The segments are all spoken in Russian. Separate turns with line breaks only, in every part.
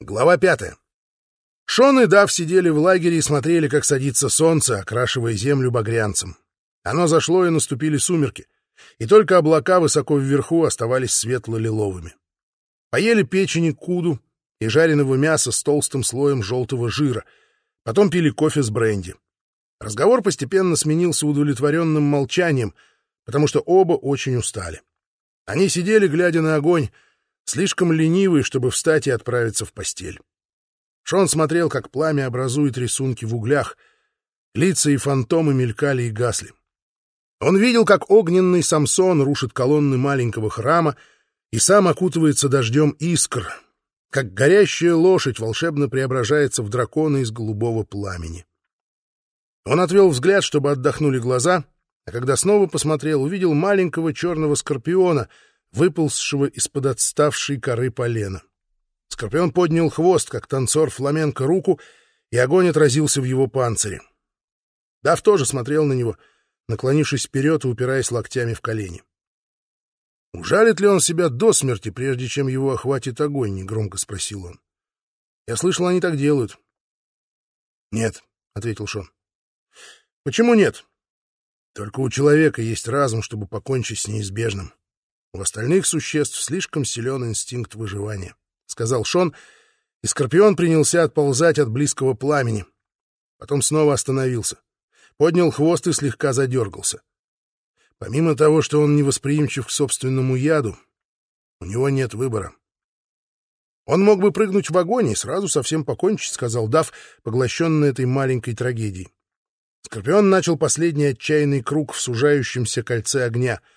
Глава пятая. Шон и Дав сидели в лагере и смотрели, как садится солнце, окрашивая землю багрянцем. Оно зашло, и наступили сумерки, и только облака высоко вверху оставались светло-лиловыми. Поели печени куду и жареного мяса с толстым слоем желтого жира, потом пили кофе с бренди. Разговор постепенно сменился удовлетворенным молчанием, потому что оба очень устали. Они сидели, глядя на огонь, слишком ленивый, чтобы встать и отправиться в постель. Шон смотрел, как пламя образует рисунки в углях, лица и фантомы мелькали и гасли. Он видел, как огненный Самсон рушит колонны маленького храма и сам окутывается дождем искр, как горящая лошадь волшебно преображается в дракона из голубого пламени. Он отвел взгляд, чтобы отдохнули глаза, а когда снова посмотрел, увидел маленького черного скорпиона — выползшего из-под отставшей коры полена. Скорпион поднял хвост, как танцор фламенко, руку, и огонь отразился в его панцире. Дав тоже смотрел на него, наклонившись вперед и упираясь локтями в колени. «Ужалит ли он себя до смерти, прежде чем его охватит огонь?» — негромко спросил он. «Я слышал, они так делают». «Нет», — ответил Шон. «Почему нет?» «Только у человека есть разум, чтобы покончить с неизбежным. У остальных существ слишком силен инстинкт выживания, — сказал Шон, и Скорпион принялся отползать от близкого пламени. Потом снова остановился, поднял хвост и слегка задергался. Помимо того, что он невосприимчив к собственному яду, у него нет выбора. Он мог бы прыгнуть в огонь и сразу совсем покончить, — сказал Дав, поглощенный этой маленькой трагедией. Скорпион начал последний отчаянный круг в сужающемся кольце огня —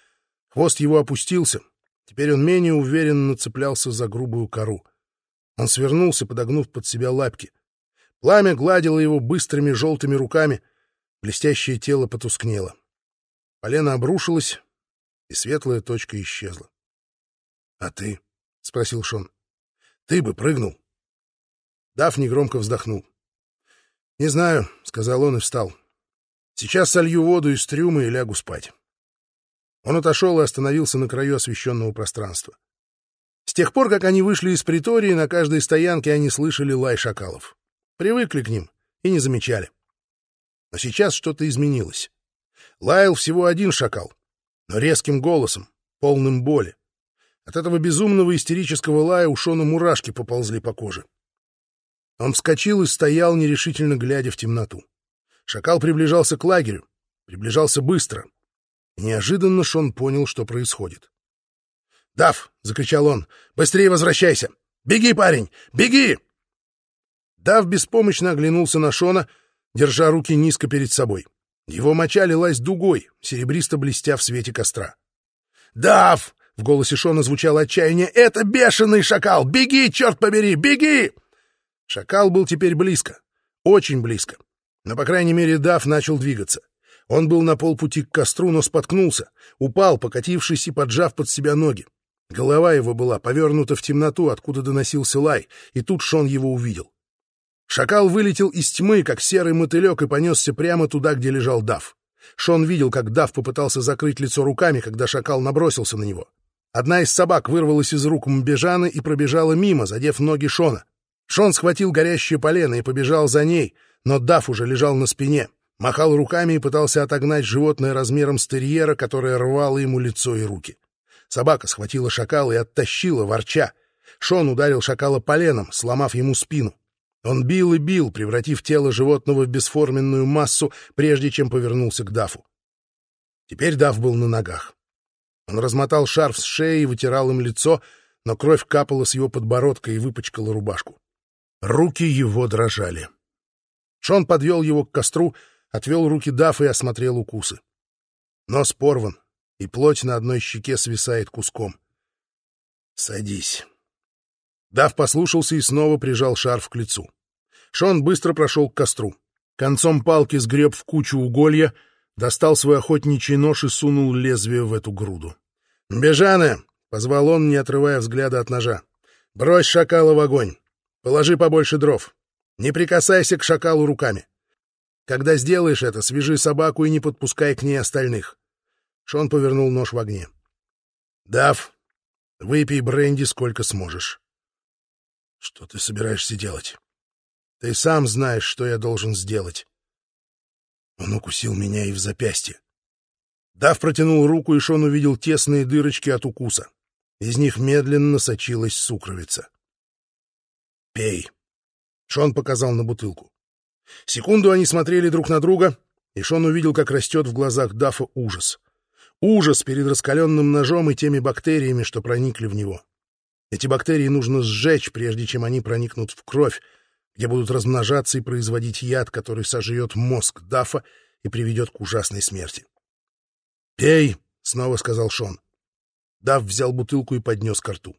Хвост его опустился. Теперь он менее уверенно цеплялся за грубую кору. Он свернулся, подогнув под себя лапки. Пламя гладило его быстрыми желтыми руками. Блестящее тело потускнело. Полено обрушилось, и светлая точка исчезла. — А ты? — спросил Шон. — Ты бы прыгнул. Дав негромко вздохнул. — Не знаю, — сказал он и встал. — Сейчас солью воду из трюма и лягу спать. Он отошел и остановился на краю освещенного пространства. С тех пор, как они вышли из притории, на каждой стоянке они слышали лай шакалов. Привыкли к ним и не замечали. Но сейчас что-то изменилось. Лаял всего один шакал, но резким голосом, полным боли. От этого безумного истерического лая у Шона мурашки поползли по коже. Он вскочил и стоял, нерешительно глядя в темноту. Шакал приближался к лагерю, приближался быстро — Неожиданно Шон понял, что происходит. «Дав!» — закричал он. «Быстрее возвращайся! Беги, парень! Беги!» Дав беспомощно оглянулся на Шона, держа руки низко перед собой. Его моча лилась дугой, серебристо блестя в свете костра. «Дав!» — в голосе Шона звучало отчаяние. «Это бешеный шакал! Беги, черт побери! Беги!» Шакал был теперь близко, очень близко. Но, по крайней мере, Дав начал двигаться. Он был на полпути к костру, но споткнулся, упал, покатившись и поджав под себя ноги. Голова его была повернута в темноту, откуда доносился лай, и тут Шон его увидел. Шакал вылетел из тьмы, как серый мотылек, и понесся прямо туда, где лежал Дав. Шон видел, как Дав попытался закрыть лицо руками, когда шакал набросился на него. Одна из собак вырвалась из рук Мбежаны и пробежала мимо, задев ноги Шона. Шон схватил горящее полено и побежал за ней, но Дав уже лежал на спине махал руками и пытался отогнать животное размером с терьера, которое рвало ему лицо и руки. Собака схватила шакала и оттащила, ворча. Шон ударил шакала поленом, сломав ему спину. Он бил и бил, превратив тело животного в бесформенную массу, прежде чем повернулся к Дафу. Теперь Даф был на ногах. Он размотал шарф с шеи и вытирал им лицо, но кровь капала с его подбородка и выпачкала рубашку. Руки его дрожали. Шон подвел его к костру, отвел руки Даф и осмотрел укусы. Нос порван, и плоть на одной щеке свисает куском. «Садись». Дав послушался и снова прижал шарф к лицу. Шон быстро прошел к костру. Концом палки сгреб в кучу уголья, достал свой охотничий нож и сунул лезвие в эту груду. «Бежаны!» — позвал он, не отрывая взгляда от ножа. «Брось шакала в огонь! Положи побольше дров! Не прикасайся к шакалу руками! Когда сделаешь это, свяжи собаку и не подпускай к ней остальных. Шон повернул нож в огне. Дав, выпей бренди сколько сможешь. Что ты собираешься делать? Ты сам знаешь, что я должен сделать. Он укусил меня и в запястье. Дав протянул руку, и Шон увидел тесные дырочки от укуса. Из них медленно сочилась сукровица. «Пей!» Шон показал на бутылку. Секунду они смотрели друг на друга, и Шон увидел, как растет в глазах Дафа ужас. Ужас перед раскаленным ножом и теми бактериями, что проникли в него. Эти бактерии нужно сжечь, прежде чем они проникнут в кровь, где будут размножаться и производить яд, который сожжет мозг Дафа и приведет к ужасной смерти. «Пей!» — снова сказал Шон. Даф взял бутылку и поднес ко рту.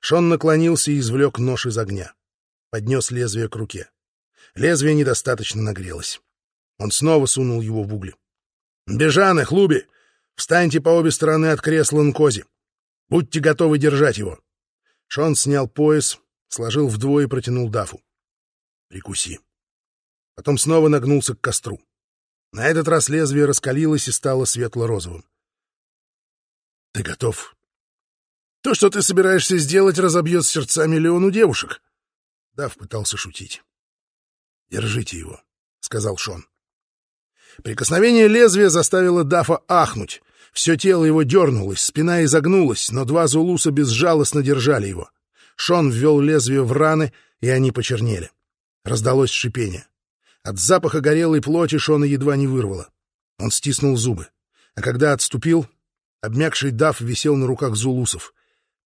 Шон наклонился и извлек нож из огня. Поднес лезвие к руке. Лезвие недостаточно нагрелось. Он снова сунул его в угли. «Бежаны, хлуби! Встаньте по обе стороны от кресла Нкози. Будьте готовы держать его!» Шон снял пояс, сложил вдвое и протянул Дафу. «Прикуси». Потом снова нагнулся к костру. На этот раз лезвие раскалилось и стало светло-розовым. «Ты готов?» «То, что ты собираешься сделать, разобьет сердца миллиону девушек». Дав пытался шутить. «Держите его», — сказал Шон. Прикосновение лезвия заставило Дафа ахнуть. Все тело его дернулось, спина изогнулась, но два зулуса безжалостно держали его. Шон ввел лезвие в раны, и они почернели. Раздалось шипение. От запаха горелой плоти Шона едва не вырвало. Он стиснул зубы. А когда отступил, обмякший Даф висел на руках зулусов.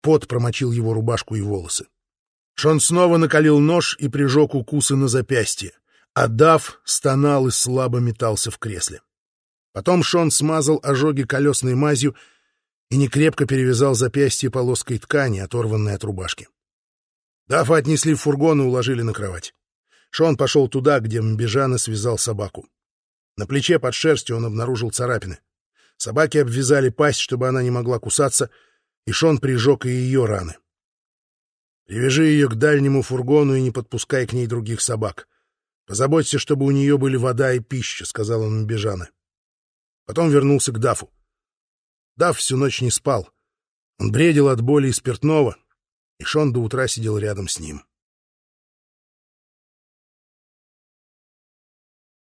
Пот промочил его рубашку и волосы. Шон снова накалил нож и прижег укусы на запястье, а Дав стонал и слабо метался в кресле. Потом Шон смазал ожоги колесной мазью и некрепко перевязал запястье полоской ткани, оторванной от рубашки. Дафа отнесли в фургон и уложили на кровать. Шон пошел туда, где Мбежана связал собаку. На плече под шерстью он обнаружил царапины. Собаки обвязали пасть, чтобы она не могла кусаться, и Шон прижег и ее раны. Привяжи ее к дальнему фургону и не подпускай к ней других собак. Позаботься, чтобы у нее были вода и пища, — сказал он Мбежана. Потом вернулся к Дафу. Даф всю ночь не спал. Он бредил от боли и спиртного, и Шон до утра сидел рядом с ним.